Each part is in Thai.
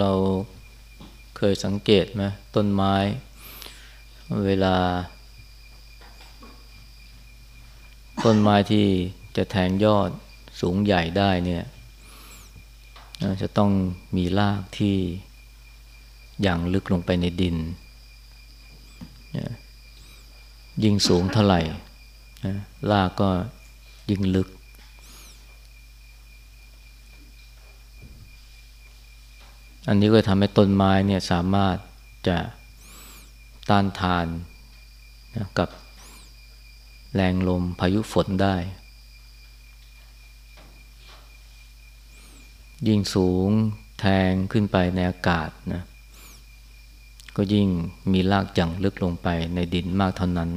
เราเคยสังเกตไหมต้นไม้ เวลา ต้นไม้ที่จะแทงยอดสูงใหญ่ได้เนี่ยจะต้องมีรากที่อย่างลึกลงไปในดิน ยิ่งสูงเท่าไหร่รากก็ยิ่งลึก อันนี้ก็ทำให้ต้นไม้เนี่ยสามารถจะต้านทานนะกับแรงลมพายุฝนได้ ยิ่งสูงแทงขึ้นไปในอากาศนะก็ยิ่งมีรากจังลึกลงไปในดินมากเท่านั้น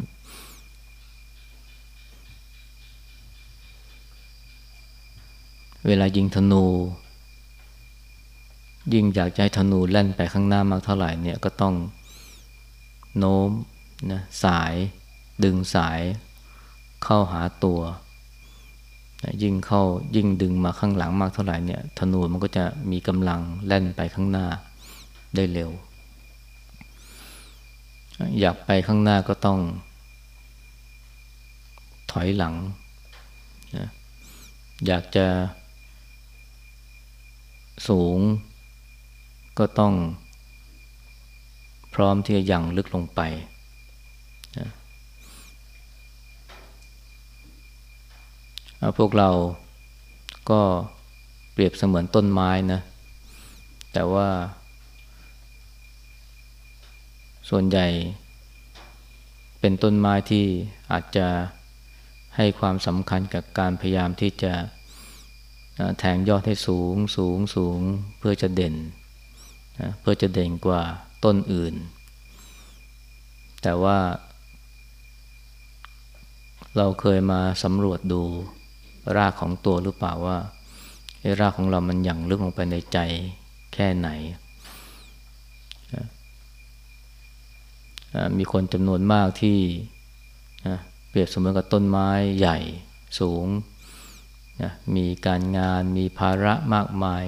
เวลายิงธนู ยิ่งอยากจะให้ธนูแล่นไปข้างหน้ามากเท่าไหร่เนี่ยก็ต้องโน้มนะสายดึงสายเข้าหาตัวนะยิ่งเข้ายิ่งดึงมาข้างหลังมากเท่าไหร่เนี่ยธนูมันก็จะมีกำลังแล่นไปข้างหน้าได้เร็ว อยากไปข้างหน้าก็ต้อง ถอยหลังนะอยากจะสูง ก็ต้อง พร้อมที่จะยังลึกลงไปนะพวกเราก็เปรียบเสมือนต้นไม้นะ แต่ว่า ส่วนใหญ่ เป็นต้นไม้ที่อาจจะให้ความสำคัญกับการพยายามที่จะแทงยอดให้สูงสูงสูงเพื่อจะเด่น เพื่อจะเด่นกว่าต้นอื่น แต่ว่า เราเคยมาสำรวจดูรากของตัวหรือเปล่าว่ารากของเรามันหยั่งลึกลงไปในใจแค่ไหน มีคนจำนวนมากที่เปรียบเสมือนกับต้นไม้ใหญ่สูงมีการงานมีภาระมากมาย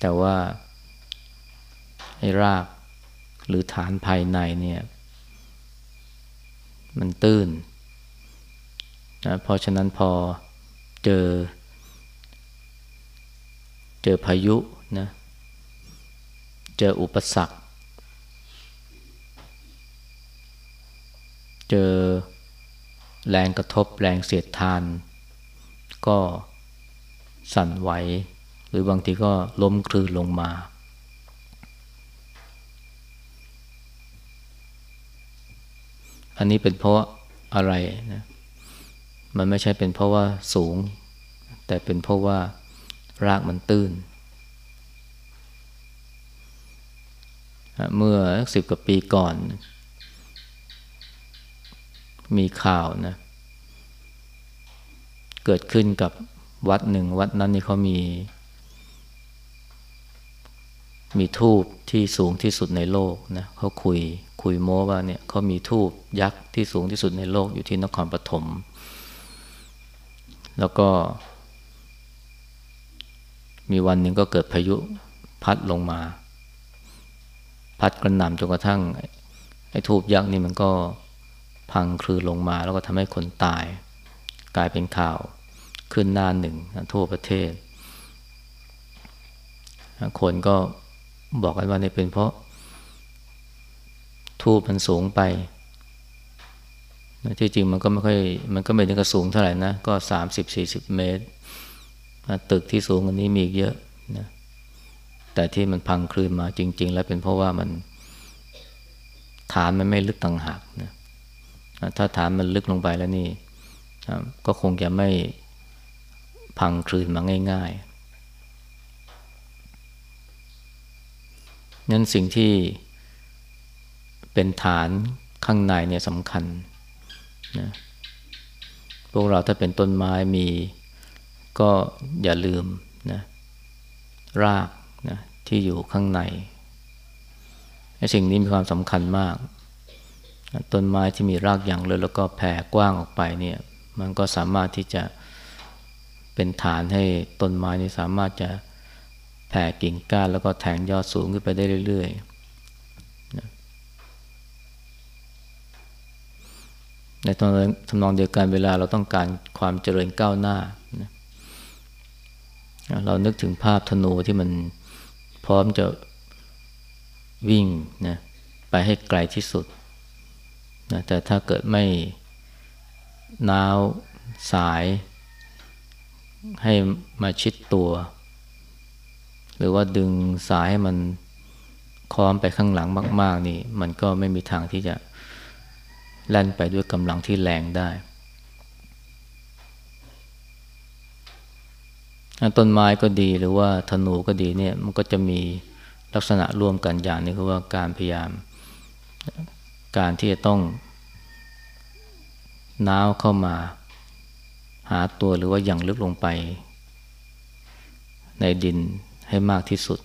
แต่ว่า ให้รากหรือฐานภายในเนี่ย มันตื้นนะเพราะฉะนั้นพอเจอ เจอพายุนะเจออุปสรรค เจอแรงกระทบแรงเสียดทาน ก็สั่นไหว หรือบางทีก็ล้มคลืนลงมา อันนี้เป็นเพราะอะไรนะมันไม่ใช่เป็นเพราะว่าสูง แต่เป็นเพราะว่ารากมันตื้น เมื่อสิบกว่าปีก่อน มีข่าวนะ เกิดขึ้นกับวัดหนึ่งวัดนั้นนี่เขามี มีทูบที่สูงที่สุดในโลกนะเขาคุยคุยโม้ว่าเนี่ยเขามีทูบยักษ์ที่สูงที่สุดในโลกอยู่ที่นครปฐมแล้วก็ มีวันหนึ่งก็เกิดพายุพัดลงมา พัดกระหน่ำจนกระทั่งไอ้ทูบยักษ์นี่มันก็พังคลือลงมา แล้วก็ทำให้คนตาย กลายเป็นข่าวขึ้นหน้าหนึ่งทั่วประเทศ คนก็ บอกกันว่าเนี่ยเป็นเพราะทูบมันสูงไปที่จริงมันก็ไม่ค่อยมันก็ไม่ถึงกับสูงเท่าไหร่นะ ก็สามสิบสี่สิบเมตร ตึกที่สูงกว่านี้มีอีกเยอะนะแต่ที่มันพังคลืนมาจริง ๆ แล้วเป็นเพราะว่ามันฐานมันไม่ลึกต่างหากนะถ้าฐานมันลึกลงไปแล้วนี่ก็คงจะไม่พังคลืนมาง่าย นั้นสิ่งที่เป็นฐานข้างในเนี่ยสำคัญนะพวกเราถ้าเป็นต้นไม้มีก็อย่าลืมนะรากนะที่อยู่ข้างในสิ่งนี้มีความสำคัญมาก ต้นไม้ที่มีรากอย่างเลยแล้วก็แผ่กว้างออกไปเนี่ยมันก็สามารถที่จะเป็นฐานให้ต้นไม้นี้สามารถจะ ผ่กิ่งก้านแล้วก็แทงยอดสูงขึ้นไปได้เรื่อยๆนะในตอนทำนองเดียวกันเวลาเราต้องการความเจริญก้าวหน้านะเรานึกถึงภาพธนูที่มันพร้อมจะวิ่งนะไปให้ไกลที่สุดนะแต่ถ้าเกิดไม่น้าวสายให้มาชิดตัว หรือว่าดึงสายให้มันคล้อมไปข้างหลังมาก ๆ นี่ มันก็ไม่มีทางที่จะแล่นไปด้วยกำลังที่แรงได้ ต้นไม้ก็ดีหรือว่าธนูก็ดีเนี่ยมันก็จะมีลักษณะร่วมกันอย่างนี้คือว่าการพยายาม การที่จะต้องน้าวเข้ามา หาตัวหรือว่าอย่างลึกลงไป ในดิน ให้มากที่สุด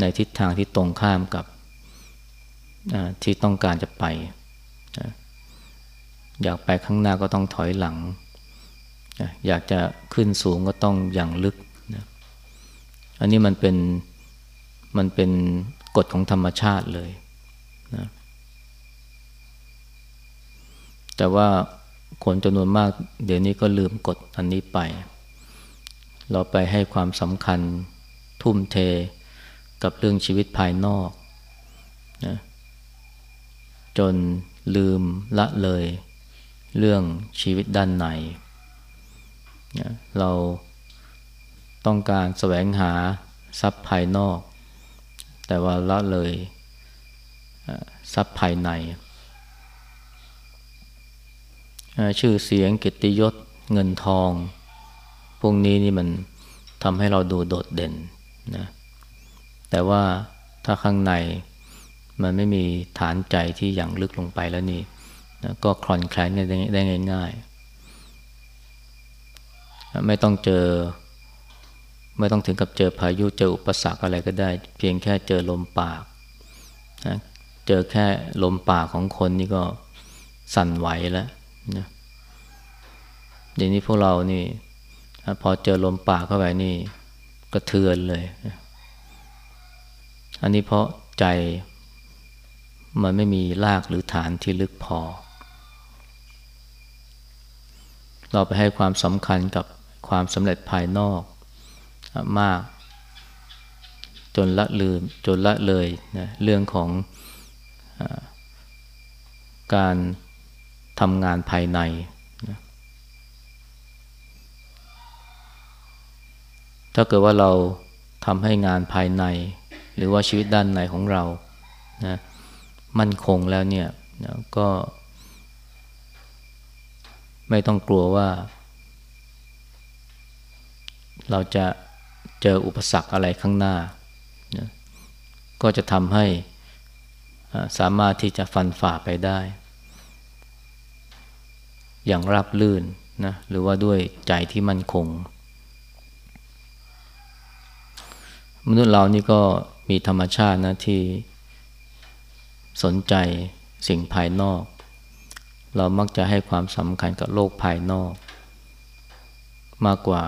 ในทิศทางที่ตรงข้ามกับที่ต้องการจะไป อยากไปข้างหน้าก็ต้องถอยหลัง อยากจะขึ้นสูงก็ต้องอย่างลึกนะอันนี้มันเป็นมันเป็นกฎของธรรมชาติเลยนะแต่ว่าคนจำนวนมาก เดี๋ยวนี้ก็ลืมกฎอันนี้ไป เราไปให้ความสำคัญ ทุ่มเทกับเรื่องชีวิตภายนอกนะจนลืมละเลย เรื่องชีวิตด้านในนะเราต้องการแสวงหาทรัพย์ภายนอก แต่ว่าละเลยทรัพย์ภายใน ชื่อเสียงกิตยศเงินทอง พวกนี้นี่มันทำให้เราดูโดดเด่น นะแต่ว่าถ้าข้างในมันไม่มีฐานใจที่อย่างลึกลงไปแล้วนี่นะก็คลอนแคลนได้ได้ง่ายๆ ไม่ต้องเจอ ไม่ต้องถึงกับเจอพายุเจออุปสรรคอะไรก็ได้ เพียงแค่เจอลมปากนะเจอแค่ลมปากของคนนี่ก็สั่นไหวแล้วนะเดี๋ยวนี้พวกเรานี่พอเจอลมปากเข้าไปนี่ กระเทือนเลย อันนี้เพราะใจมันไม่มีรากหรือฐานที่ลึกพอ เราไปให้ความสำคัญกับความสำเร็จภายนอกมาก จนละลืมจนละเลยนะเรื่องของอการทำงานภายในนะ ถ้าเกิดว่าเราทำให้งานภายใน หรือว่าชีวิตด้านในของเรานะมั่นคงแล้วเนี่ยนะก็ ไม่ต้องกลัวว่า เราจะเจออุปสรรคอะไรข้างหน้านะก็จะทำให้สามารถที่จะฟันฝ่าไปได้ อย่างราบลื่นนะหรือว่าด้วยใจที่มั่นคง มนุษย์เรานี่ก็มีธรรมชาตินะที่สนใจสิ่งภายนอก เรามักจะให้ความสำคัญกับโลกภายนอก มากกว่า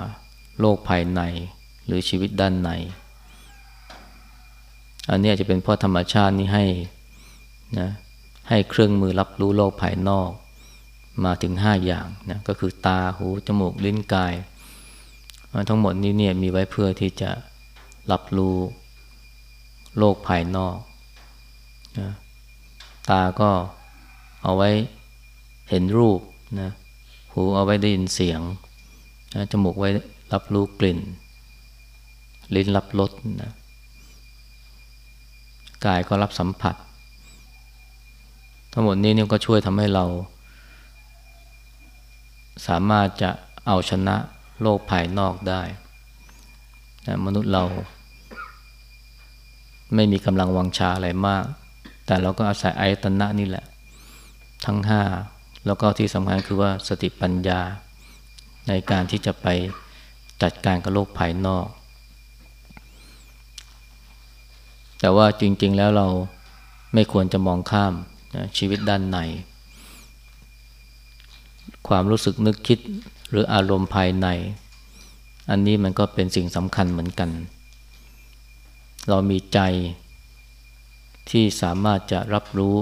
โลกภายในหรือชีวิตด้านใน อันนี้อาจจะเป็นเพราะธรรมชาตินี่ให้นะให้เครื่องมือรับรู้โลกภายนอก มาถึงห้าอย่างนะก็คือตาหูจมูกลิ้นกาย ทั้งหมดนี้เนี่ยมีไว้เพื่อที่จะ รับรู้โลกภายนอกนะตาก็เอาไว้เห็นรูปนะหูเอาไว้ได้ยินเสียงนะจมูกไว้รับรู้กลิ่น ลิ้นรับรสนะกายก็รับสัมผัส ทั้งหมดนี้นี่ก็ช่วยทำให้เรา สามารถจะเอาชนะโลกภายนอกได้ มนุษย์เรา ไม่มีกำลังวังชาอะไรมาก แต่เราก็อาศัยอายตนะนี่แหละ ทั้งห้าแล้วก็ที่สำคัญคือว่าสติปัญญา ในการที่จะไปจัดการกับโลกภายนอก แต่ว่าจริง ๆ แล้วเราไม่ควรจะมองข้ามนะชีวิตด้านใน ความรู้สึกนึกคิดหรืออารมณ์ภายใน อันนี้มันก็เป็นสิ่งสำคัญเหมือนกัน เรามีใจที่สามารถจะรับรู้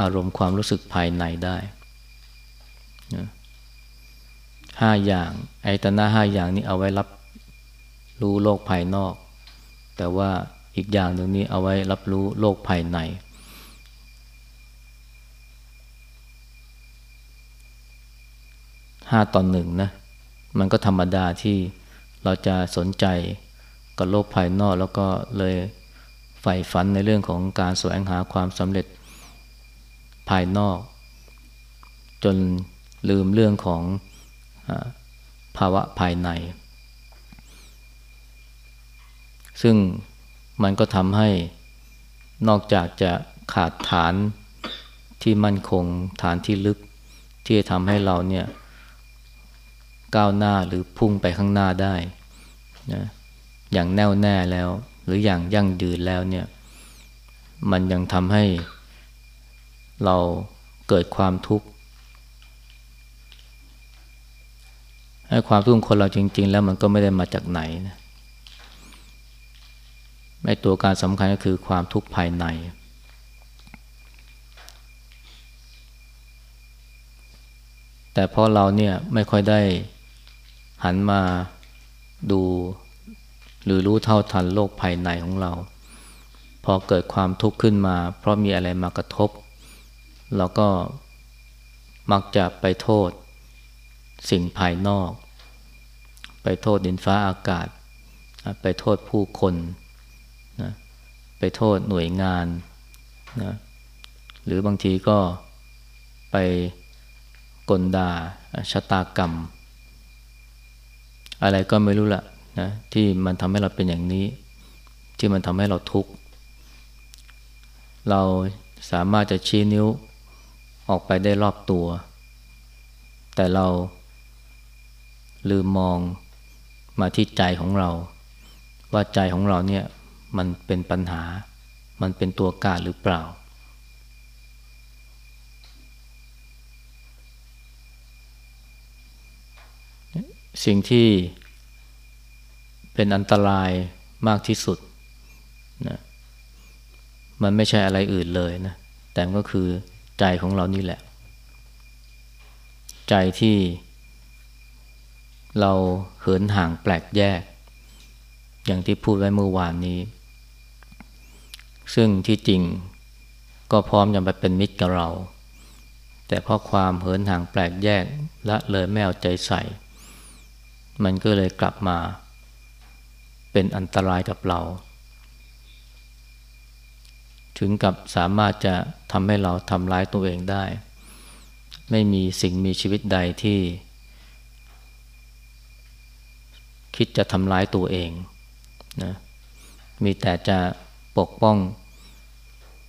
อารมณ์ความรู้สึกภายในได้ห้าอย่างไอตนะห้าอย่างนี้เอาไว้รับรู้โลกภายนอก แต่ว่าอีกอย่างหนึ่งนี้เอาไว้รับรู้โลกภายใน ห้าตอนหนึ่งนะ มันก็ธรรมดาที่เราจะสนใจกับโลกภายนอกแล้วก็เลยใฝ่ฝันในเรื่องของการแสวงหาความสำเร็จภายนอก จนลืมเรื่องของอภาวะภายใน ซึ่งมันก็ทำให้นอกจากจะขาดฐานที่มั่นคงฐานที่ลึกที่จะทำให้เราเนี่ย ก้าวหน้าหรือพุ่งไปข้างหน้าได้นะอย่างแน่วแน่แล้ว หรืออย่างยั่งยืนแล้วเนี่ย มันยังทำให้เราเกิดความทุกข์ให้ความทุกข์คนเราจริง ๆ แล้วมันก็ไม่ได้มาจากไหนนะไม่ตัวการสำคัญก็คือความทุกข์ภายใน แต่พอเราเนี่ยไม่ค่อยได้ หันมาดูหรือรู้เท่าทันโลกภายในของเรา พอเกิดความทุกข์ขึ้นมา เพราะมีอะไรมากระทบ เราก็มักจะไปโทษสิ่งภายนอก ไปโทษดินฟ้าอากาศ ไปโทษผู้คนนะไปโทษหน่วยงานนะหรือบางทีก็ไปกลดาชะตากรรม อะไรก็ไม่รู้ละนะที่มันทำให้เราเป็นอย่างนี้ ที่มันทำให้เราทุกข์เราสามารถจะชี้นิ้วออกไปได้รอบตัว แต่เราลืมมองมาที่ใจของเรา ว่าใจของเราเนี่ยมันเป็นปัญหา มันเป็นตัวการหรือเปล่า สิ่งที่เป็นอันตรายมากที่สุดนะมันไม่ใช่อะไรอื่นเลยนะ แต่ก็คือใจของเรานี่แหละ ใจที่เราเหินห่างแปลกแยก อย่างที่พูดไว้เมื่อวานนี้ ซึ่งที่จริงก็พร้อมจะไปเป็นมิตรกับเรา แต่เพราะความเหินห่างแปลกแยกละเลยไม่เอาใจใส่ มันก็เลยกลับมา เป็นอันตรายกับเรา ถึงกับสามารถจะทำให้เราทำร้ายตัวเองได้ ไม่มีสิ่งมีชีวิตใดที่ คิดจะทำร้ายตัวเองนะมีแต่จะปกป้อง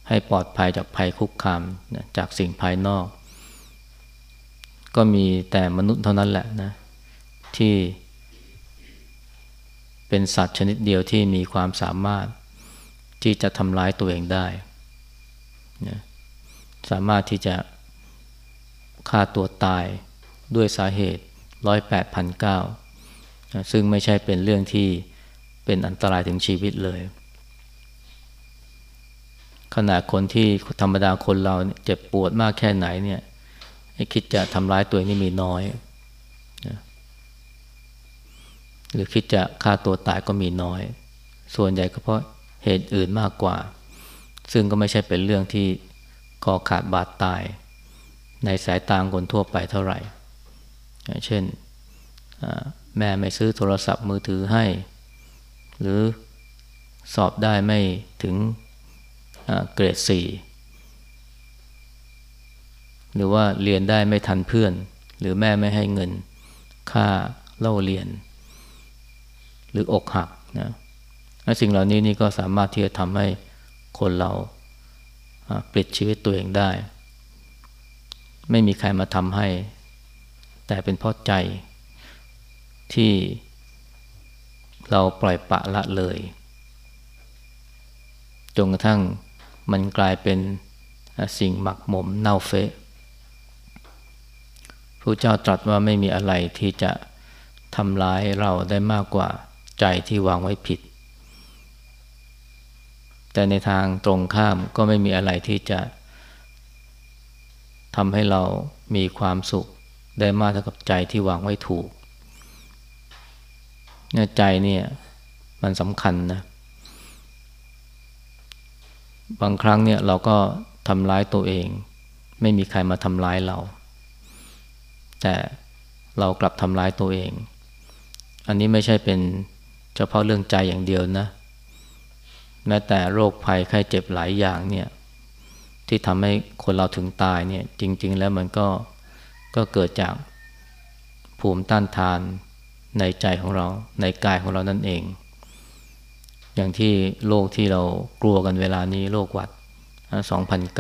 ให้ปลอดภัยจากภัยคุกคามนะจากสิ่งภายนอก ก็มีแต่มนุษย์เท่านั้นแหละนะ ที่ เป็นสัตว์ชนิดเดียวที่มีความสามารถที่จะทำร้ายตัวเองได้นะสามารถที่จะฆ่าตัวตายด้วยสาเหตุร้อยแปดพันเก้าซึ่งไม่ใช่เป็นเรื่องที่เป็นอันตรายถึงชีวิตเลยขณะคนที่ธรรมดาคนเราเจ็บปวดมากแค่ไหนเนี่ยคิดจะทำร้ายตัวเองนี่มีน้อย หรือคิดจะฆ่าตัวตายก็มีน้อย ส่วนใหญ่ก็เพราะเหตุอื่นมากกว่า ซึ่งก็ไม่ใช่เป็นเรื่องที่ก่อขาดบาดตาย ในสายตาคนทั่วไปเท่าไหร่ เช่นแม่ไม่ซื้อโทรศัพท์มือถือให้ หรือสอบได้ไม่ถึงเกรดสี่หรือว่าเรียนได้ไม่ทันเพื่อน หรือแม่ไม่ให้เงิน ค่าเล่าเรียน หรืออกหักนะสิ่งเหล่านี้นี่ก็สามารถที่จะทำให้คนเราปลิดชีวิตตัวเองได้ ไม่มีใครมาทำให้ แต่เป็นเพราะใจที่เราปล่อยปะละเลย จนกระทั่งมันกลายเป็นสิ่งหมักหมมเน่าเฟะพระเจ้าตรัสว่าไม่มีอะไรที่จะทำร้ายเราได้มากกว่า ใจที่วางไว้ผิด แต่ในทางตรงข้ามก็ไม่มีอะไรที่จะทำให้เรามีความสุขได้มากเท่ากับใจที่วางไว้ถูกเนี่ยใจเนี่ยมันสำคัญนะบางครั้งเนี่ยเราก็ทำร้ายตัวเอง ไม่มีใครมาทำร้ายเรา แต่เรากลับทำร้ายตัวเอง อันนี้ไม่ใช่เป็น เฉพาะเรื่องใจอย่างเดียวนะ แม้แต่โรคภัยไข้เจ็บหลายอย่างเนี่ย ที่ทำให้คนเราถึงตายเนี่ย จริง ๆ แล้วมันก็ก็เกิดจากภูมิต้านทานในใจของเรา ในกายของเรานั่นเอง อย่างที่โรคที่เรากลัวกันเวลานี้โรคหวัด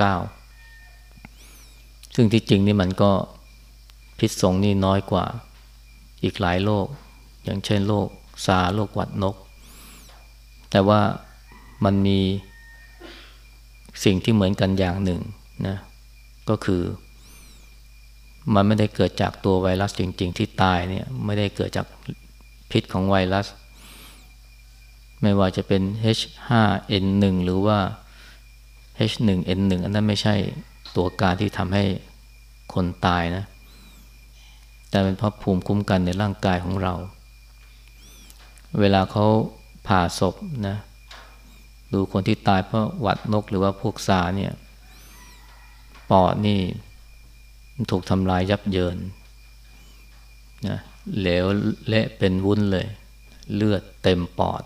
2009 ซึ่งที่จริงนี่มันก็พิษสงนี่น้อยกว่าอีกหลายโรคอย่างเช่นโรค ซาโรคหวัดนก แต่ว่ามันมีสิ่งที่เหมือนกันอย่างหนึ่งนะก็คือ มันไม่ได้เกิดจากตัวไวรัสจริง ๆ ที่ตายเนี่ยไม่ได้เกิดจากพิษของไวรัส ไม่ว่าจะเป็น H5N1 หรือว่า H1N1 อันนั้นไม่ใช่ตัวการที่ทำให้คนตายนะ แต่เป็นเพราะภูมิคุ้มกันในร่างกายของเรา เวลาเขาผ่าศพนะดูคนที่ตายเพราะหวัดนกหรือว่าพวกซาเนี่ยปอดนี่ถูกทำลายยับเยินนะเหลวเละเป็นวุ้นเลย เลือดเต็มปอด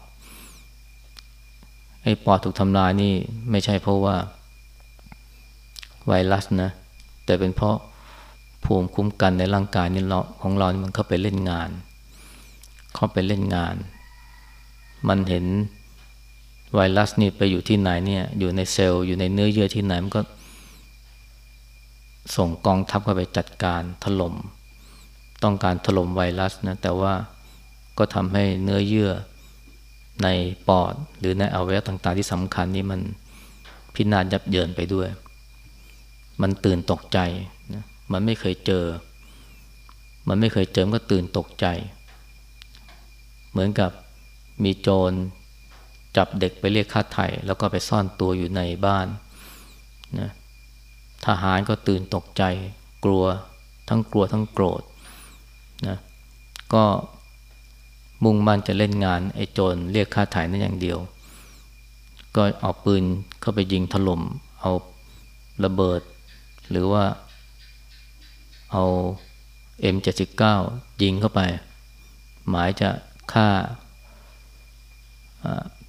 ไอ้ปอดถูกทำลายนี่ไม่ใช่เพราะว่า ไวรัสนะ แต่เป็นเพราะภูมิคุ้มกันในร่างกายนี่เราของเรามันเข้าไปเล่นงาน เข้าไปเล่นงาน มันเห็นไวรัสนี่ไปอยู่ที่ไหนเนี่ย อยู่ในเซลล์อยู่ในเนื้อเยื่อที่ไหนมันก็ ส่งกองทัพเข้าไปจัดการถล่มต้องการถล่มไวรัสนะแต่ว่าก็ทำให้เนื้อเยื่อในปอด หรือในอวัยวะต่างๆ ที่สำคัญนี้มันพินาศยับเยินไปด้วย มันตื่นตกใจนะมันไม่เคยเจอ มันไม่เคยเจอก็ตื่นตกใจ เหมือนกับ มีโจรจับเด็กไปเรียกค่าไถ่แล้วก็ไปซ่อนตัวอยู่ในบ้านนะทหารก็ตื่นตกใจกลัวทั้งกลัวทั้งโกรธนะก็มุ่งมั่นจะเล่นงานไอ้โจรเรียกค่าถ่ายนั่นอย่างเดียว ก็เอาปืนเข้าไปยิงถล่ม เอาระเบิด หรือว่าเอา M79 ยิงเข้าไป หมายจะฆ่า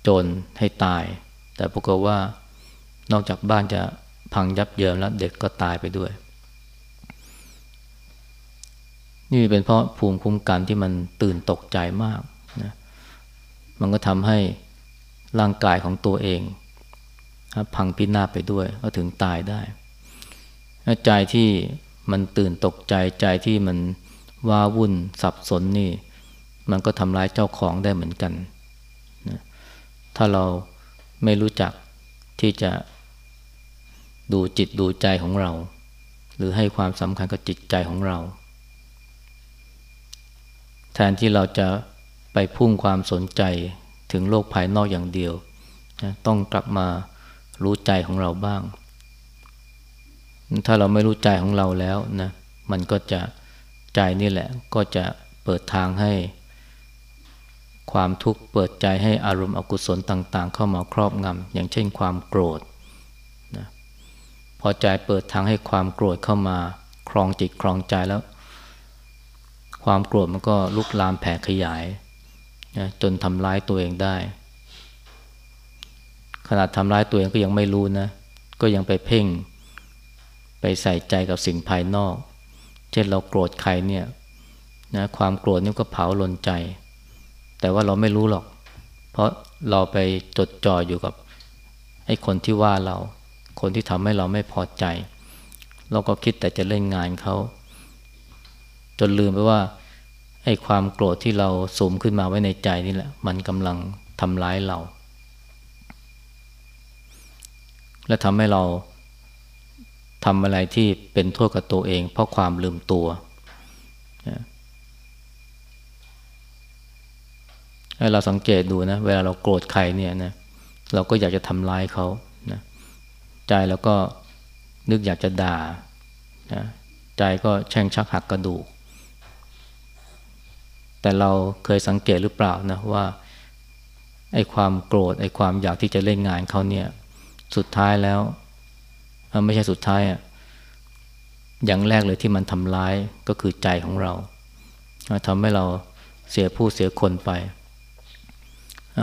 โจรให้ตาย แต่ปรากฏว่านอกจากบ้านจะพังยับเยินแล้วเด็กก็ตายไปด้วย นี่เป็นเพราะภูมิคุ้มกันที่มันตื่นตกใจมากนะมันก็ทำให้ร่างกายของตัวเองพังพินาศไปด้วยก็ถึงตายได้ใจที่มันตื่นตกใจใจที่มันว้าวุ่นสับสนนี่ มันก็ทำร้ายเจ้าของได้เหมือนกัน ถ้าเราไม่รู้จักที่จะดูจิตดูใจของเรา หรือให้ความสำคัญกับจิตใจของเรา แทนที่เราจะไปพุ่งความสนใจถึงโลกภายนอกอย่างเดียวนะต้องกลับมารู้ใจของเราบ้าง ถ้าเราไม่รู้ใจของเราแล้วนะมันก็จะใจนี่แหละก็จะเปิดทางให้ ความทุกข์เปิดใจให้อารมณ์อกุศลต่างๆ เข้ามาครอบงำอย่างเช่นความโกรธพอใจเปิดทางให้ความโกรธเข้ามาครองจิตครองใจแล้ว ความโกรธมันก็ลุกลามแผ่ขยายนะจนทำร้ายตัวเองได้ ขนาดทำร้ายตัวเองก็ยังไม่รู้นะ ก็ยังไปเพ่ง ไปใส่ใจกับสิ่งภายนอก เช่นเราโกรธใครเนี่ยนะความโกรธนี่ก็เผาลนใจ แต่ว่าเราไม่รู้หรอก เพราะเราไปจดจ่ออยู่กับไอ้คนที่ว่าเรา คนที่ทำให้เราไม่พอใจ เราก็คิดแต่จะเล่นงานเขา จนลืมไปว่าไอ้ความโกรธที่เราสมขึ้นมาไว้ในใจนี่แหละ มันกำลังทำร้ายเรา และทำให้เราทำอะไรที่เป็นโทษกับตัวเอง เพราะความลืมตัว ให้เราสังเกตดูนะ เวลาเราโกรธใครเนี่ยนะ เราก็อยากจะทำร้ายเขานะใจแล้วก็นึกอยากจะด่านะใจก็แช่งชักหักกระดูก แต่เราเคยสังเกตหรือเปล่านะว่าไอ้ความโกรธไอ้ความอยากที่จะเล่นงานเขาเนี่ย สุดท้ายแล้วไม่ใช่สุดท้ายอะอย่างแรกเลยที่มันทำร้ายก็คือใจของเราทำให้เราเสียผู้เสียคนไป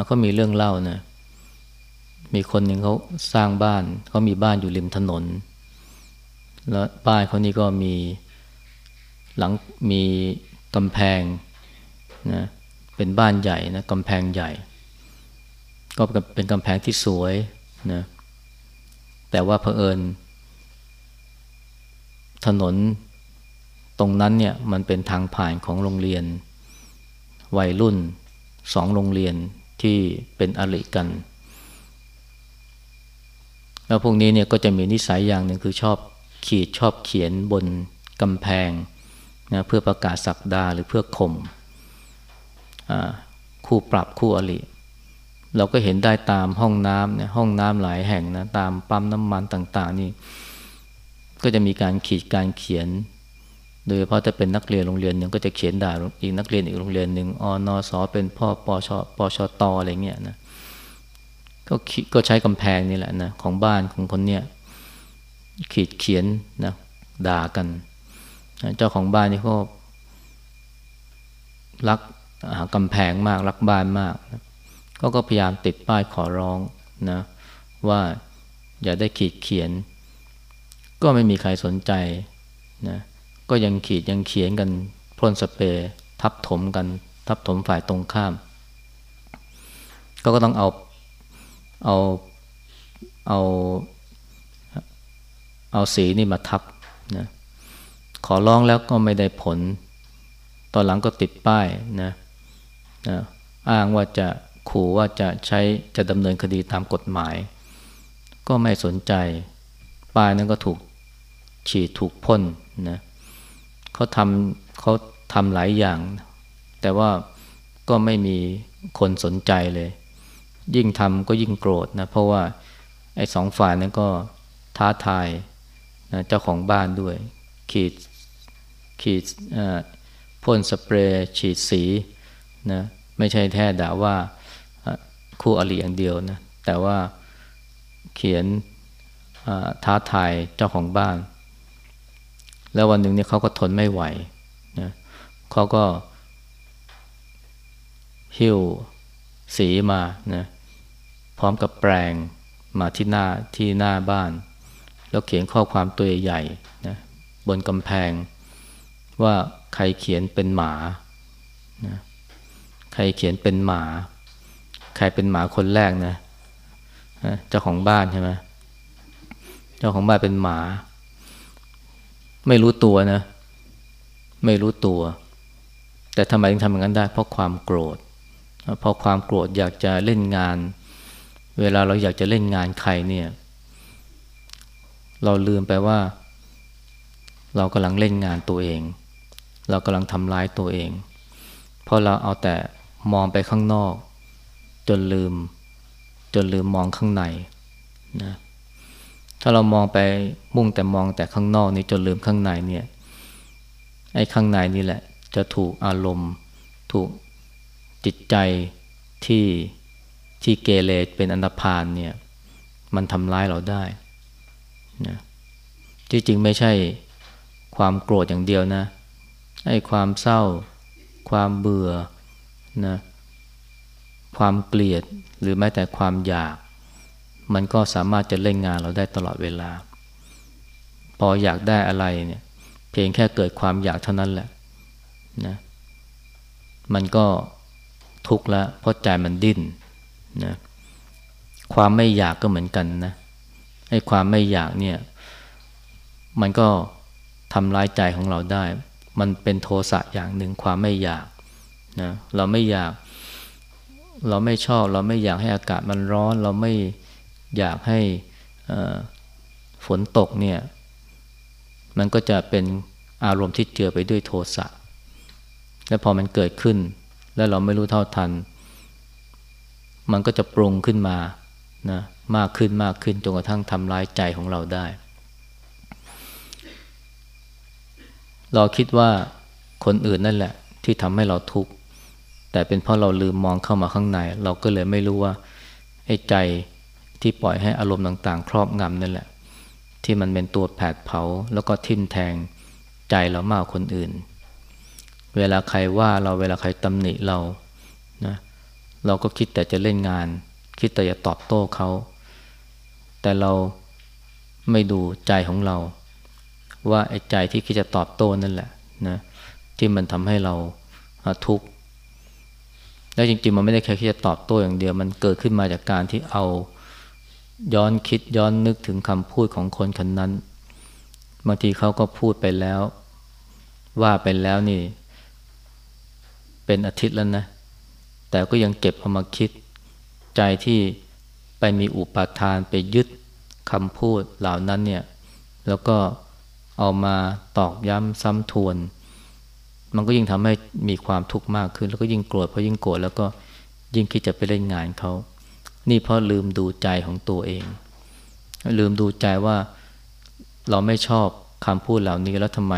เขามีเรื่องเล่านะ มีคนหนึ่งเขาสร้างบ้านเขามีบ้านอยู่ริมถนน แล้วบ้านเขานี่ก็มีหลังมีกำแพงนะเป็นบ้านใหญ่นะกำแพงใหญ่ ก็เป็นกำแพงที่สวยนะแต่ว่าเผอิญ ถนนตรงนั้นเนี่ยมันเป็นทางผ่านของโรงเรียน วัยรุ่นสองโรงเรียน ที่เป็นอริกัน แล้วพวกนี้เนี่ยก็จะมีนิสัยอย่างหนึ่งคือชอบขีดชอบเขียนบนกำแพงนะเพื่อประกาศสักดาหรือเพื่อข่มคู่ปรับคู่อริเราก็เห็นได้ตามห้องน้ำเนี่ยห้องน้ำหลายแห่งนะตามปั๊มน้ำมันต่าง ๆ นี่ก็จะมีการขีดการเขียน โดยเฉพาะถ้าเป็นนักเรียนโรงเรียนหนึ่งก็จะเขียนด่าอีกนักเรียนอีกโรงเรียนหนึ่งอนอสอเป็นพ่อปชปชตอะไรเงี้ยนะก็ก็ใช้กำแพงนี่แหละนะของบ้านของคนเนี้ยขีดเขียนนะด่ากันเจ้าของบ้านนี่ก็รักกำแพงมากรักบ้านมากนะก็ก็พยายามติดป้ายขอร้องนะว่าอย่าได้ขีดเขียน ก็ไม่มีใครสนใจนะ ก็ยังขีดยังเขียนกันพ่นสเปรย์ทับถมกัน ทับถมฝ่ายตรงข้าม ก็ก็ต้องเอาเอาเอาเอาสีนี่มาทับนะขอร้องแล้วก็ไม่ได้ผล ตอนหลังก็ติดป้ายนะนะอ้างว่าจะขู่ว่าจะใช้จะดำเนินคดีตามกฎหมาย ก็ไม่สนใจ ป้ายนั้นก็ถูกฉีดถูกพ่นนะ เขาทำเขาทำหลายอย่าง แต่ว่าก็ไม่มีคนสนใจเลย ยิ่งทำก็ยิ่งโกรธนะ เพราะว่าไอ้สองฝ่ายนั้นก็ท้าทายนะเจ้าของบ้านด้วย ขีดขีดพ่นสเปรย์ฉีดสีนะไม่ใช่แท้ด่าว่าคู่อริอย่างเดียวนะแต่ว่าเขียนท้าทายเจ้าของบ้าน แล้ววันหนึ่งเนี่ยเขาก็ทนไม่ไหวนะเขาก็ หิ้วสีมานะพร้อมกับแปลงมาที่หน้าที่หน้าบ้าน แล้วเขียนข้อความตัวใหญ่นะบนกำแพง ว่าใครเขียนเป็นหมานะใครเขียนเป็นหมา ใครเป็นหมาคนแรกนะเจ้าของบ้านใช่ไหมเจ้าของบ้านเป็นหมา ไม่รู้ตัวนะ ไม่รู้ตัว แต่ทำไมถึงทำอย่างนั้นได้ เพราะความโกรธเพราะความโกรธอยากจะเล่นงาน เวลาเราอยากจะเล่นงานใครเนี่ย เราลืมไปว่า เรากำลังเล่นงานตัวเอง เรากำลังทำร้ายตัวเอง เพราะเราเอาแต่มองไปข้างนอก จนลืม จนลืมมองข้างในนะ ถ้าเรามองไปมุ่งแต่มองแต่ข้างนอกนี่จนลืมข้างในเนี่ยไอ้ข้างในนี่แหละ จะถูกอารมณ์ ถูกจิตใจที่ที่เกเรเป็นอันธพาลเนี่ยมันทำร้ายเราได้นะที่จริงไม่ใช่ความโกรธอย่างเดียวนะไอ้ความเศร้า ความเบื่อนะความเกลียดหรือแม้แต่ความอยาก มันก็สามารถจะเล่นงานเราได้ตลอดเวลา พออยากได้อะไรเนี่ย เพียงแค่เกิดความอยากเท่านั้นแหละนะมันก็ทุกข์แล้วเพราะใจมันดิ้นนะความไม่อยากก็เหมือนกันนะไอ้ความไม่อยากเนี่ย มันก็ทำร้ายใจของเราได้ มันเป็นโทสะอย่างหนึ่งความไม่อยากนะเราไม่อยาก เราไม่ชอบ เราไม่อยากให้อากาศมันร้อน เราไม่ อยากให้ฝนตกเนี่ยมันก็จะเป็นอารมณ์ที่เจือไปด้วยโทสะ และพอมันเกิดขึ้น แล้วเราไม่รู้เท่าทัน มันก็จะปรุงขึ้นมานะมากขึ้นมากขึ้นจนกระทั่งทำร้ายใจของเราได้ เราคิดว่าคนอื่นนั่นแหละ ที่ทำให้เราทุกข์แต่เป็นเพราะเราลืมมองเข้ามาข้างใน เราก็เลยไม่รู้ว่าไอ้ใจ ที่ปล่อยให้อารมณ์ต่างๆ ครอบงำนั่นแหละ ที่มันเป็นตัวแผดเผา แล้วก็ทิ่มแทงใจเรามากคนอื่น เวลาใครว่าเราเวลาใครตำหนิเรานะเราก็คิดแต่จะเล่นงาน คิดแต่จะตอบโต้เขา แต่เราไม่ดูใจของเรา ว่าไอ้ใจที่คิดจะตอบโต้นั่นแหละนะที่มันทำให้เราทุกข์และจริงๆมันไม่ได้แค่ที่จะตอบโต้อย่างเดียว มันเกิดขึ้นมาจากการที่เอา ย้อนคิดย้อนนึกถึงคำพูดของคนคนนั้นบางทีเขาก็พูดไปแล้ว ว่าไปแล้วนี่ เป็นอาทิตย์แล้วนะ แต่ก็ยังเก็บเอามาคิด ใจที่ไปมีอุปาทานไปยึดคำพูดเหล่านั้นเนี่ย แล้วก็เอามาตอกย้ำซ้ำทวน มันก็ยิ่งทำให้มีความทุกข์มากขึ้น แล้วก็ยิ่งโกรธเพราะยิ่งโกรธแล้วก็ยิ่งคิดจะไปเล่นงานเขา นี่เพราะลืมดูใจของตัวเอง ลืมดูใจว่าเราไม่ชอบคำพูดเหล่านี้แล้วทำไม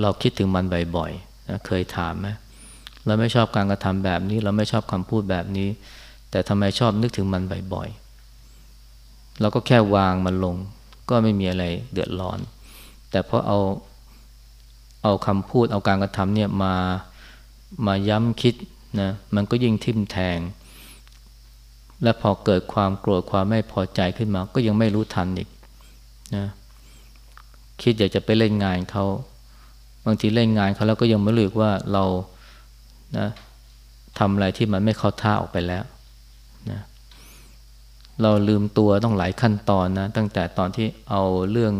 เราคิดถึงมันบ่อยๆนะเคยถามไหมเราไม่ชอบการกระทำแบบนี้ เราไม่ชอบคำพูดแบบนี้ แต่ทำไมชอบนึกถึงมันบ่อยๆเราก็แค่วางมันลง ก็ไม่มีอะไรเดือดร้อน แต่พอเอาเอาคำพูดเอาการกระทำเนี่ยมามาย้ำคิดนะมันก็ยิ่งทิ่มแทง และพอเกิดความโกรธความไม่พอใจขึ้นมา ก็ยังไม่รู้ทันอีกนะคิดอยากจะไปเล่นงานเขาบางทีเล่นงานเขาแล้วก็ยังไม่รู้ว่าเรานะทำอะไรที่มันไม่เข้าท่าออกไปแล้วนะเราลืมตัวต้องหลายขั้นตอนนะตั้งแต่ตอนที่เอาเรื่อง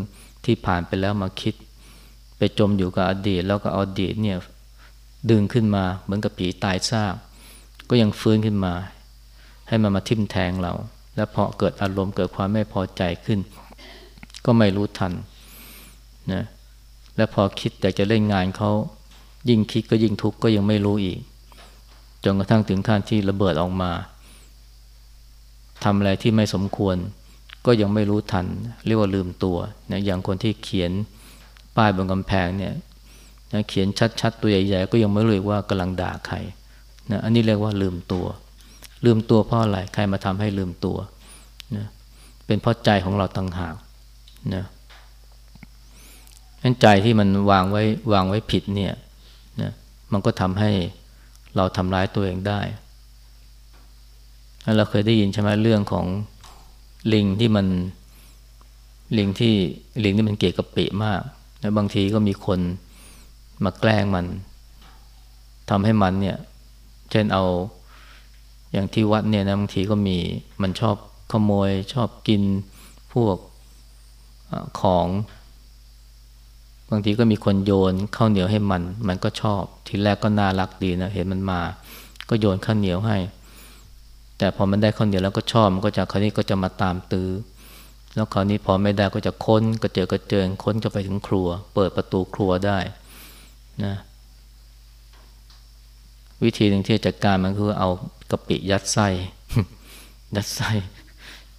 ที่ผ่านไปแล้วมาคิด ไปจมอยู่กับอดีต แล้วก็อดีตเนี่ยดึงขึ้นมาเหมือนกับผีตายซากก็ยังฟื้นขึ้นมา ให้มันมาทิ่มแทงเรา แล้วพอเกิดอารมณ์เกิดความไม่พอใจขึ้น ก็ไม่รู้ทันนะแล้วพอคิดแต่จะเล่นงานเขายิ่งคิดก็ยิ่งทุกข์ก็ยังไม่รู้อีก จนกระทั่งถึงขั้นที่ระเบิดออกมาทำอะไรที่ไม่สมควร ก็ยังไม่รู้ทัน เรียกว่าลืมตัวนะอย่างคนที่เขียนป้ายบนกำแพงเนี่ยนะเขียนชัดๆ ตัวใหญ่ๆ ก็ยังไม่รู้ว่ากำลังด่าใครนะอันนี้เรียกว่าลืมตัว ลืมตัวเพราะอะไรใครมาทำให้ลืมตัวนะเป็นเพราะใจของเราต่างหากนะนั้นใจที่มันวางไว้วางไว้ผิดเนี่ยนะมันก็ทำให้เราทำร้ายตัวเองได้ เราเคยได้ยินใช่ไหมเรื่องของลิงที่มันลิงที่ลิงที่มันเกลียดกะปิมากแล้วบางทีก็มีคนมาแกล้งมันทำให้มันเนี่ย เช่นเอา อย่างที่วัดเนี่ยนะบางทีก็มีมันชอบขโมยชอบกินพวกของ บางทีก็มีคนโยนข้าวเหนียวให้มัน มันก็ชอบ ทีแรกก็น่ารักดีนะเห็นมันมา ก็โยนข้าวเหนียวให้ แต่พอมันได้ข้าวเหนียวแล้วก็ชอบมันก็จะคราวนี้ก็จะมาตามตื้อแล้วคราวนี้พอไม่ได้ก็จะค้นก็เจอกระเจิงค้นจะไปถึงครัว เปิดประตูครัวได้นะวิธีหนึ่งที่จัดการมันคือเอาะปิยัดไส้ยัดไส้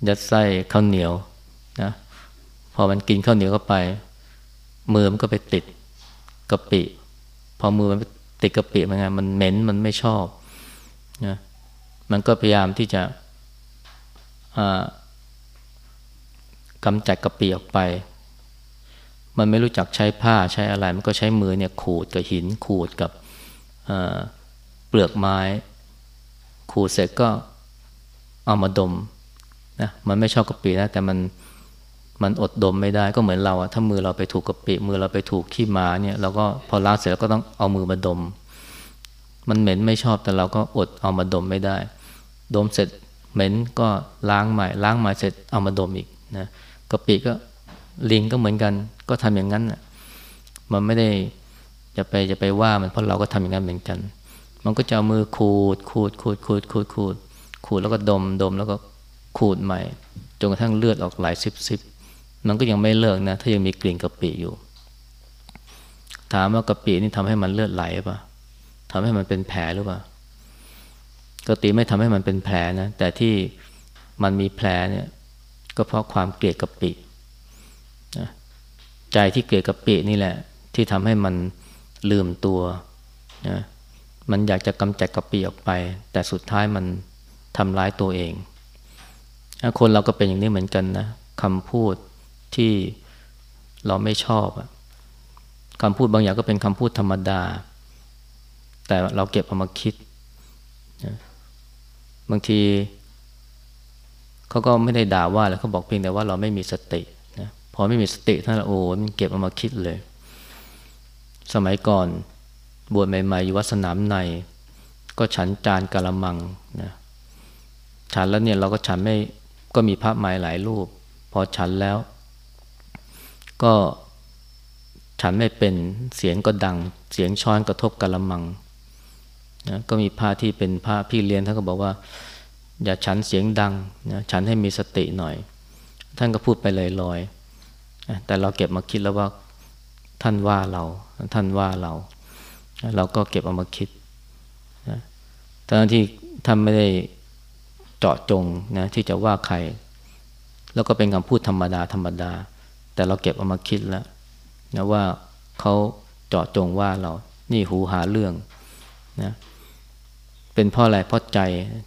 ยัดไส้ข้าวเหนียวนะพอมันกินข้าวเหนียวเข้าไป มือมันก็ไปติดกะปิ พอมือมันติดกะปิมันไงมันเหม็นมันไม่ชอบนะมันก็พยายามที่จะอ่ากำจัดกะปีออกไป มันไม่รู้จักใช้ผ้าใช้อะไร มันก็ใช้มือเนี่ยขูดกับหินขูดกับเปลือกไม้ ขูดเสร็จก็เอามาดมนะมันไม่ชอบกะปินะแต่มันมันอดดมไม่ได้ก็เหมือนเราอะถ้ามือเราไปถูกกะปิมือเราไปถูกขี้หมาเนี่ยเราก็พอล้างเสร็จแล้วก็ต้องเอามือมาดม มันเหม็นไม่ชอบแต่เราก็อดเอามาดมไม่ได้ ดมเสร็จเหม็นก็ล้างใหม่ล้างใหม่เสร็จเอามาดมอีกนะกะปิก็ลิงก็เหมือนกัน ก็ทำอย่างนั้นมันไม่ได้จะไปจะไปว่ามันเพราะเราก็ทำอย่างนั้นเหมือนกัน มันก็จะมือขูดขูดขูดขูดขูดขูดขูดแล้วก็ดมดมแล้วก็ขูดใหม่จนกระทั่งเลือดออกหลายซิบซิบมันก็ยังไม่เลิกนะ ถ้ายังมีกลิ่นกะปิอยู่ ถามว่ากะปินี่ทำให้มันเลือดไหลปะทำให้มันเป็นแผลหรือเปล่ากะปิไม่ทำให้มันเป็นแผลนะ แต่ที่มันมีแผลเนี่ยก็เพราะความเกลียดกะปินะใจที่เกลียดกะปินี่แหละ ที่ทำให้มันลืมตัวนะ มันอยากจะกำจัดกระปิออกไป แต่สุดท้ายมันทำร้ายตัวเอง คนเราก็เป็นอย่างนี้เหมือนกันนะคำพูดที่เราไม่ชอบคำพูดบางอย่างก็เป็นคำพูดธรรมดา แต่เราเก็บเอามาคิด บางทีเขาก็ไม่ได้ด่าว่าแล้วเขาบอกเพียงแต่ว่าเราไม่มีสตินะพอไม่มีสติท่านโอ้มันเก็บเอามาคิดเลย สมัยก่อน บวชใหม่ๆอยู่วัดสนามใน ก็ฉันจานกะละมังนะฉันแล้วเนี่ยเราก็ฉันไม่ก็มีพระไม้หลายรูป พอฉันแล้ว ก็ฉันไม่เป็นเสียงก็ดัง เสียงช้อนกระทบกะละมังนะก็มีพระที่เป็นพระพี่เลี้ยงท่านก็บอกว่า อย่าฉันเสียงดังนะฉันให้มีสติหน่อย ท่านก็พูดไปเลยลอยแต่เราเก็บมาคิดแล้วว่าท่านว่าเราท่านว่าเรา เราก็เก็บเอามาคิดนะตอนที่ท่านไม่ได้เจาะจงนะที่จะว่าใคร แล้วก็เป็นคำพูดธรรมดาธรรมดา แต่เราเก็บเอามาคิดแล้วนะว่าเขาเจาะจงว่าเรา นี่หูหาเรื่องนะเป็นเพราะอะไรเพราะใจ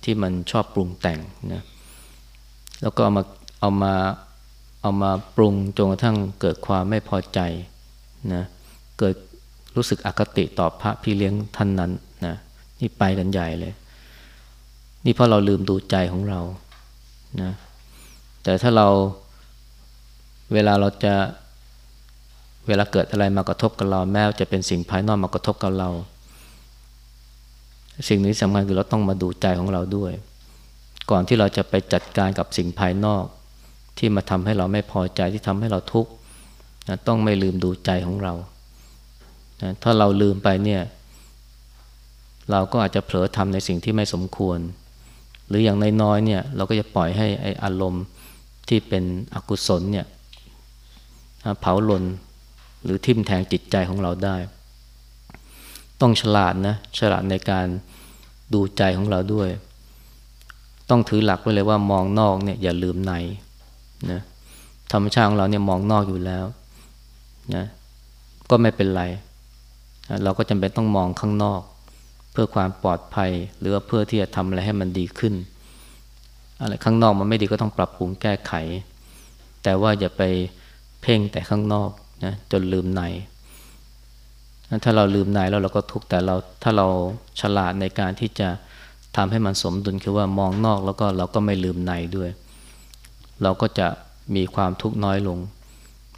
ที่มันชอบปรุงแต่งนะแล้วก็เอามาเอามาเอามาปรุงจนกระทั่งเกิดความไม่พอใจนะเกิด รู้สึกอคติต่อพระพี่เลี้ยงท่านนั้นนะนี่ไปกันใหญ่เลย นี่เพราะเราลืมดูใจของเรานะแต่ถ้าเราเวลาเราจะเวลาเกิดอะไรมากระทบกับเราแม้จะเป็นสิ่งภายนอกมากระทบกับเรา สิ่งนี้สำคัญคือเราต้องมาดูใจของเราด้วย ก่อนที่เราจะไปจัดการกับสิ่งภายนอก ที่มาทำให้เราไม่พอใจที่ทำให้เราทุกข์นะต้องไม่ลืมดูใจของเรา นะถ้าเราลืมไปเนี่ย เราก็อาจจะเผลอทำในสิ่งที่ไม่สมควร หรืออย่างน้อยๆเนี่ยเราก็จะปล่อยให้ไออารมณ์ที่เป็นอกุศลเนี่ยเผาลนหรือทิ่มแทงจิตใจของเราได้ ต้องฉลาดนะฉลาดในการดูใจของเราด้วย ต้องถือหลักไว้เลยว่ามองนอกเนี่ยอย่าลืมในนะธรรมชาติของเราเนี่ยมองนอกอยู่แล้วนะก็ไม่เป็นไร เราก็จำเป็นต้องมองข้างนอก เพื่อความปลอดภัย หรือว่าเพื่อที่จะทำอะไรให้มันดีขึ้นอะไรข้างนอกมันไม่ดีก็ต้องปรับปรุงแก้ไข แต่ว่าอย่าไปเพ่งแต่ข้างนอกนะจนลืมในถ้าเราลืมในแล้วเราก็ทุกข์แต่เราถ้าเราฉลาดในการที่จะทำให้มันสมดุลคือว่ามองนอกแล้วก็เราก็ไม่ลืมในด้วย เราก็จะมีความทุกข์น้อยลง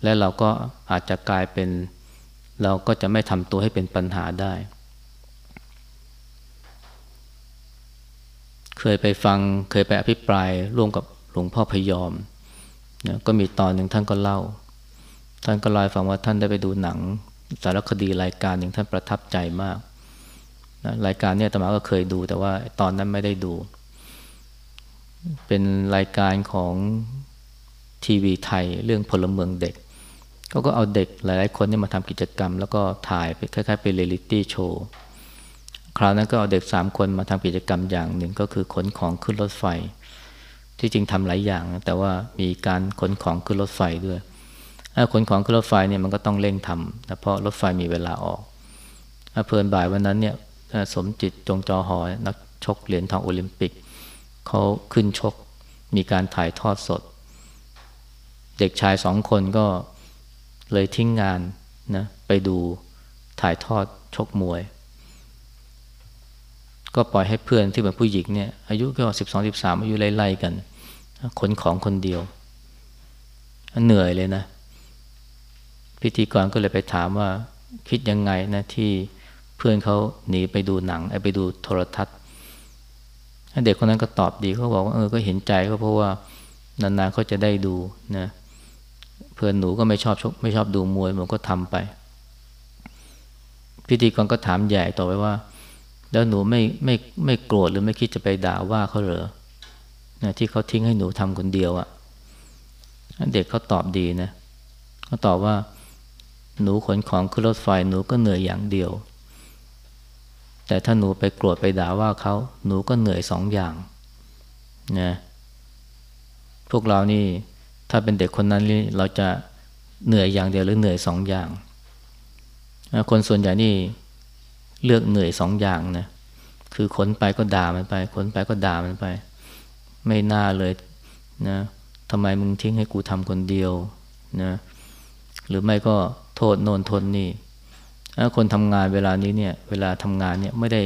และเราก็อาจจะกลายเป็น เราก็จะไม่ทำตัวให้เป็นปัญหาได้ เคยไปฟังเคยไปอภิปรายร่วมกับหลวงพ่อพยอมนะก็มีตอนหนึ่งท่านก็เล่า ท่านก็เล่าฟังว่าท่านได้ไปดูหนัง สารคดีรายการหนึ่งท่านประทับใจมากนะรายการนี้ตมาก็เคยดู แต่ว่าตอนนั้นไม่ได้ดู เป็นรายการของทีวีไทยเรื่องพลเมืองเด็ก เขาก็เอาเด็กหลาย ๆ คนนี่มาทำกิจกรรม แล้วก็ถ่ายไปคล้าย ๆ เป็นเรียลิตี้โชว์คราวนั้นก็เอาเด็กสามคนมาทำกิจกรรมอย่างหนึ่งก็คือขนของขึ้นรถไฟ ที่จริงทำหลายอย่างแต่ว่ามีการขนของขึ้นรถไฟด้วยขนของขึ้นรถไฟเนี่ยมันก็ต้องเร่งทำนะเพราะรถไฟมีเวลาออกเพลินบ่ายวันนั้นเนี่ยสมจิตจงจอหอนักชกเหรียญทองโอลิมปิกเขาขึ้นชกมีการถ่ายทอดสด เด็กชายสองคนก็ เลยทิ้งงานนะไปดูถ่ายทอดชกมวย ก็ปล่อยให้เพื่อนที่เป็นผู้หญิงเนี่ยอายุก็สิบสองสิบสามอายุไล่ๆกันขนของคนเดียว เหนื่อยเลยนะ พิธีกรก็เลยไปถามว่าคิดยังไงนะที่เพื่อนเขาหนีไปดูหนังไปดูโทรทัศน์เด็กคนนั้นก็ตอบดีเขาบอกว่าเออก็เห็นใจเขาเพราะว่านานๆเขาจะได้ดูนะเพื่อนหนูก็ไม่ชอบชกไม่ชอบดูมวยมันก็ทำไป พิธีกรก็ถามใหญ่ต่อไปว่า แล้วหนูไม่ไม่ไม่โกรธหรือไม่คิดจะไปด่าว่าเขาเหรอนะที่เขาทิ้งให้หนูทำคนเดียวอะ่ะเด็กเขาตอบดีนะเขาตอบว่า หนูขนของขึ้นรถไฟหนูก็เหนื่อยอย่างเดียว แต่ถ้าหนูไปโกรธไปด่าว่าเขาหนูก็เหนื่อยสองอย่างนะพวกเรานี่ ถ้าเป็นเด็กคนนั้นนี่เราจะเหนื่อยอย่างเดียวหรือเหนื่อยสองอย่าง คนส่วนใหญ่นี่เลือกเหนื่อยสองอย่างนะคือขนไปก็ด่ามันไป ขนไปก็ด่ามันไป ไม่น่าเลยนะทำไมมึงทิ้งให้กูทำคนเดียวนะหรือไม่ก็โทษโนนทนนี่คนทำงานเวลานี้เนี่ยเวลาทำงานเนี่ยไม่ได้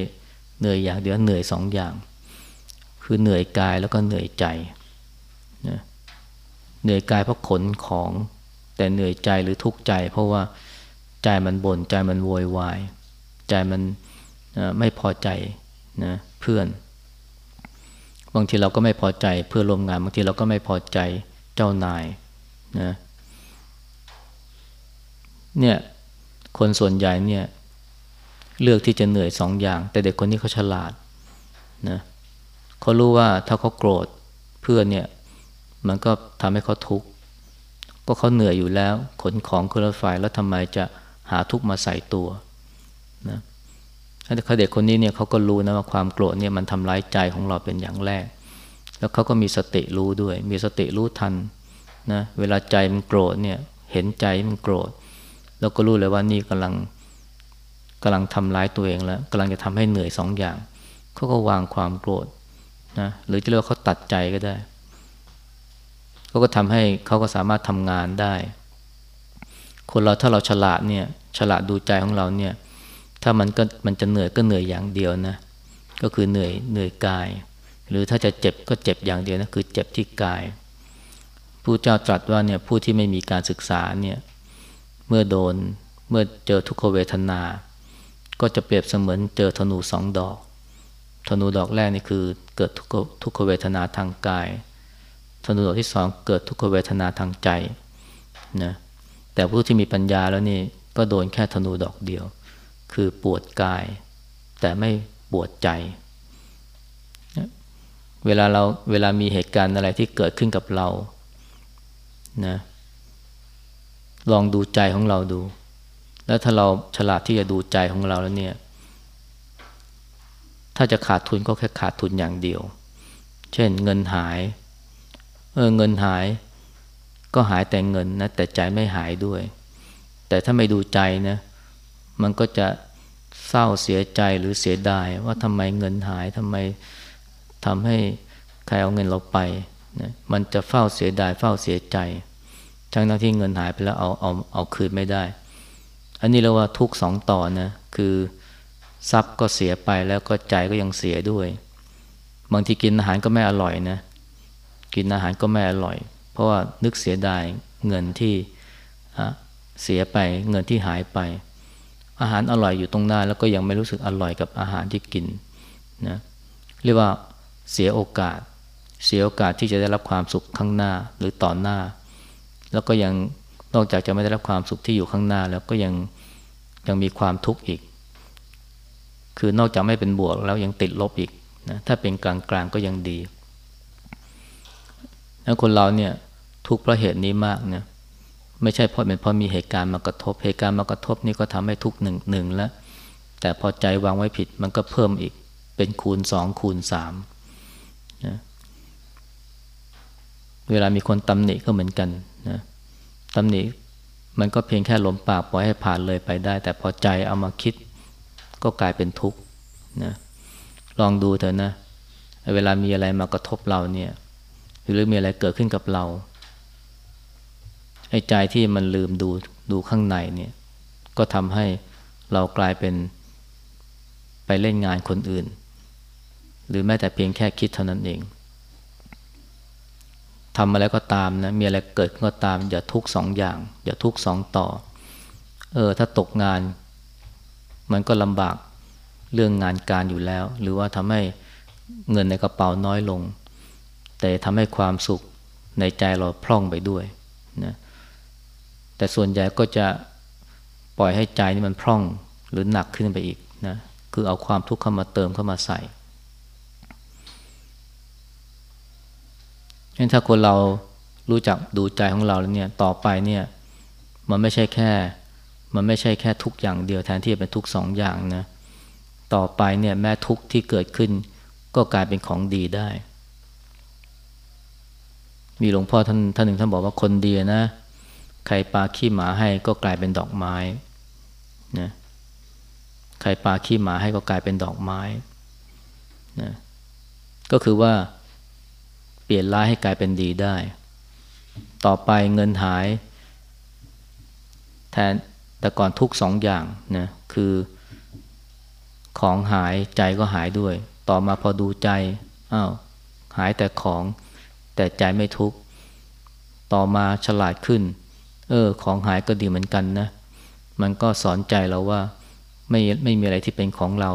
เหนื่อยอย่างเดียวเหนื่อยสองอย่าง คือเหนื่อยกายแล้วก็เหนื่อยใจนะเหนื่อยกายเพราะขนของ แต่เหนื่อยใจหรือทุกข์ใจ เพราะว่าใจมันบน่นใจมันโวยวาย ใจมันไม่พอใจนะเพื่อน บางทีเราก็ไม่พอใจเพื่อร่วมงาน บางทีเราก็ไม่พอใจเจ้านายนะเนี่ยคนส่วนใหญ่เนี่ยเลือกที่จะเหนื่อยสองอย่าง แต่เด็กคนนี้เขาฉลาดนะเขารู้ว่าถ้าเขาโกรธเพื่อนเนี่ย มันก็ทำให้เขาทุกข์ก็เขาเหนื่อยอยู่แล้ว ขนของขึ้นรถไฟแล้วทำไมจะหาทุกข์มาใส่ตัวนะถ้าเด็กคนนี้เนี่ยเขาก็รู้นะว่าความโกรธเนี่ยมันทำร้ายใจของเราเป็นอย่างแรก แล้วเขาก็มีสติรู้ด้วย มีสติรู้ทันนะเวลาใจมันโกรธเนี่ยเห็นใจมันโกรธ แล้วก็รู้เลยว่านี่กำลังกำลังทำร้ายตัวเองแล้วกำลังจะทำให้เหนื่อยสองอย่างเขาก็วางความโกรธนะหรือจะเรียกว่าเขาตัดใจก็ได้ เขาก็ทำให้เขาก็สามารถทำงานได้ คนเราถ้าเราฉลาดเนี่ยฉลาดดูใจของเราเนี่ย ถ้ามันก็มันจะเหนื่อยก็เหนื่อยอย่างเดียวนะ ก็คือเหนื่อยเหนื่อยกาย หรือถ้าจะเจ็บก็เจ็บอย่างเดียวนะคือเจ็บที่กายผู้เจ้าตรัสว่าเนี่ยผู้ที่ไม่มีการศึกษาเนี่ยเมื่อโดนเมื่อเจอทุกขเวทนา ก็จะเปรียบเสมือนเจอธนูสองดอก ธนูดอกแรกนี่คือเกิดทุกทุกขเวทนาทางกาย ธนูดอกที่สองเกิดทุกขเวทนาทางใจนะแต่ผู้ที่มีปัญญาแล้วนี่ก็โดนแค่ธนูดอกเดียว คือปวดกาย แต่ไม่ปวดใจ เวลาเราเวลามีเหตุการณ์อะไรที่เกิดขึ้นกับเรานะลองดูใจของเราดู แล้วถ้าเราฉลาดที่จะดูใจของเราแล้วเนี่ย ถ้าจะขาดทุนก็แค่ขาดทุนอย่างเดียว เช่นเงินหาย เออเงินหายก็หายแต่เงินนะแต่ใจไม่หายด้วย แต่ถ้าไม่ดูใจนะมันก็จะเศร้าเสียใจหรือเสียดายว่าทำไมเงินหายทำไมทำให้ใครเอาเงินเราไปนะมันจะเฝ้าเสียดายเฝ้าเสียใจ ทั้งทั้งที่เงินหายไปแล้วเอาเอาเอาคืนไม่ได้ อันนี้เรียกว่าทุกสองต่อนะคือทรัพย์ก็เสียไปแล้วก็ใจก็ยังเสียด้วย บางทีกินอาหารก็ไม่อร่อยนะ กินอาหารก็ไม่อร่อย เพราะว่านึกเสียดายเงินที่เสียไปเงินที่หายไป อาหารอร่อยอยู่ตรงหน้า แล้วก็ยังไม่รู้สึกอร่อยกับอาหารที่กินนะเรียกว่าเสียโอกาส เสียโอกาสที่จะได้รับความสุขข้างหน้าหรือต่อหน้า แล้วก็ยังนอกจากจะไม่ได้รับความสุขที่อยู่ข้างหน้า แล้วก็ยังยังมีความทุกข์อีก คือนอกจากไม่เป็นบวกแล้วยังติดลบอีกนะถ้าเป็นกลางๆกก็ยังดี แล้วคนเราเนี่ยทุกเพราะเหตุนี้มากเนี่ยไม่ใช่เพราะเป็นเพราะมีเหตุการณ์มากระทบเหตุการณ์มากระทบนี่ก็ทำให้ทุกหนึ่งหนึ่งแล้ว แต่พอใจวางไว้ผิดมันก็เพิ่มอีกเป็นคูณสองคูณสามนะเวลามีคนตำหนิก็เหมือนกันนะตำหนิมันก็เพียงแค่ลมปากปล่อยให้ผ่านเลยไปได้ แต่พอใจเอามาคิดก็กลายเป็นทุกข์นะลองดูเถอะนะ เวลามีอะไรมากระทบเราเนี่ย หรือมีอะไรเกิดขึ้นกับเราไอ้ใจที่มันลืมดูดูข้างในเนี่ย ก็ทำให้เรากลายเป็นไปเล่นงานคนอื่น หรือแม้แต่เพียงแค่คิดเท่านั้นเองทำอะไรก็ตามนะมีอะไรเกิดก็ตาม อย่าทุกสองอย่าง อย่าทุกสองต่อ เออ ถ้าตกงาน มันก็ลำบากเรื่องงานการอยู่แล้ว หรือว่าทำให้เงินในกระเป๋าน้อยลง แต่ทำให้ความสุขในใจเราพร่องไปด้วยนะแต่ส่วนใหญ่ก็จะปล่อยให้ใจนี่มันพร่องหรือหนักขึ้นไปอีกนะคือเอาความทุกข์เข้ามาเติมเข้ามาใส่งั้นถ้าคนเรารู้จักดูใจของเราแล้วเนี่ยต่อไปเนี่ยมันไม่ใช่แค่ มันไม่ใช่แค่ทุกอย่างเดียวแทนที่จะเป็นทุกสองอย่างนะต่อไปเนี่ยแม้ทุกที่เกิดขึ้นก็กลายเป็นของดีได้ มีหลวงพ่อท่านท่านหนึ่งท่านบอกว่าคนดีนะ ใครปาขี้หมาให้ก็กลายเป็นดอกไม้นะใครปาขี้หมาให้ก็กลายเป็นดอกไม้นะก็คือว่าเปลี่ยนร้ายให้กลายเป็นดีได้ ต่อไปเงินหาย แทนแต่ก่อนทุกสองอย่างนะคือของหายใจก็หายด้วย ต่อมาพอดูใจอ้าวหายแต่ของ แต่ใจไม่ทุกข์ ต่อมาฉลาดขึ้น เออ ของหายก็ดีเหมือนกันนะ มันก็สอนใจเราว่า ไม่ไม่มีอะไรที่เป็นของเรา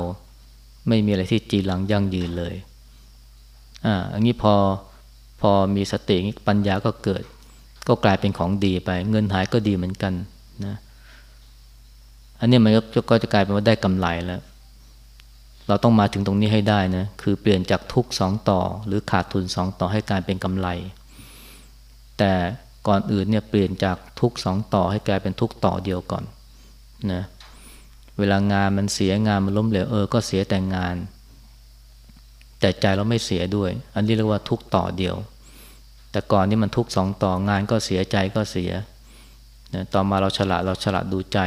ไม่มีอะไรที่จีรังยั่งยืนเลย อ่า อันนี้พอพอมีสติปัญญาก็เกิด ก็กลายเป็นของดีไป เงินหายก็ดีเหมือนกันนะ อันนี้มันก็จะกลายเป็นว่าได้กำไรแล้ว เราต้องมาถึงตรงนี้ให้ได้นะ คือเปลี่ยนจากทุกสองต่อ หรือขาดทุนสองต่อให้กลายเป็นกำไร แต่ก่อนอื่นเนี่ยเปลี่ยนจากทุกสองต่อให้กลายเป็นทุกต่อเดียวก่อนนะเวลางานมันเสียงานมันล้มเหลวเออก็เสียแต่งงาน แต่ใจเราไม่เสียด้วย อันนี้เรียกว่าทุกต่อเดียว แต่ก่อนนี่มันทุกสองต่องานก็เสียใจก็เสียนะต่อมาเราฉลาดเราฉลาดดูใจ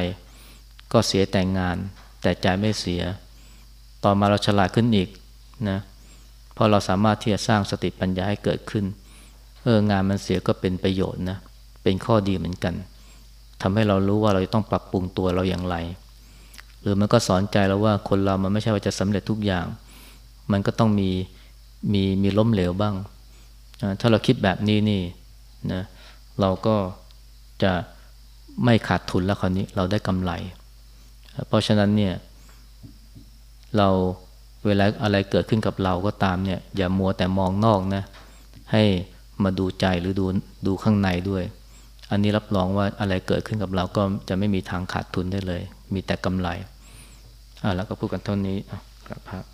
ก็เสียแต่งงาน แต่ใจไม่เสีย ต่อมาเราฉลาดขึ้นอีกนะพราะเราสามารถที่จะสร้างสติปัญญาให้เกิดขึ้นเอองานมันเสียก็เป็นประโยชน์นะเป็นข้อดีเหมือนกันทำให้เรารู้ว่าเราต้องปรับปรุงตัวเราอย่างไร หรือมันก็สอนใจเราว่าคนเรามันไม่ใช่ว่าจะสำเร็จทุกอย่าง มันก็ต้องมีมีมีล้มเหลวบ้าง ถ้าเราคิดแบบนี้นี่นะเราก็จะไม่ขาดทุนแล้วคราวนี้เราได้กำไร เพราะฉะนั้นเนี่ย เราเวลาอะไรเกิดขึ้นกับเราก็ตามเนี่ย อย่ามัวแต่มองนอกนะ ให้มาดูใจหรือดูดูข้างในด้วย อันนี้รับรองว่าอะไรเกิดขึ้นกับเราก็จะไม่มีทางขาดทุนได้เลย มีแต่กำไรอ่าแล้วก็พูดกันเท่านี้ครับ